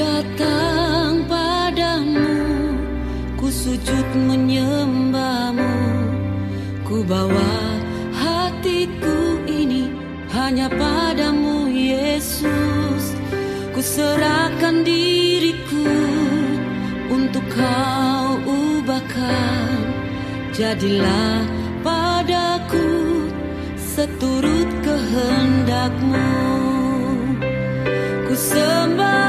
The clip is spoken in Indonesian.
datang padamu Ku sujud menyembahmu. Ku bawa hatiku ini hanya padamu Yesus. Ku serahkan diriku untuk kau ubahkan. Jadilah padaku seturut kehendakmu. Ku sembah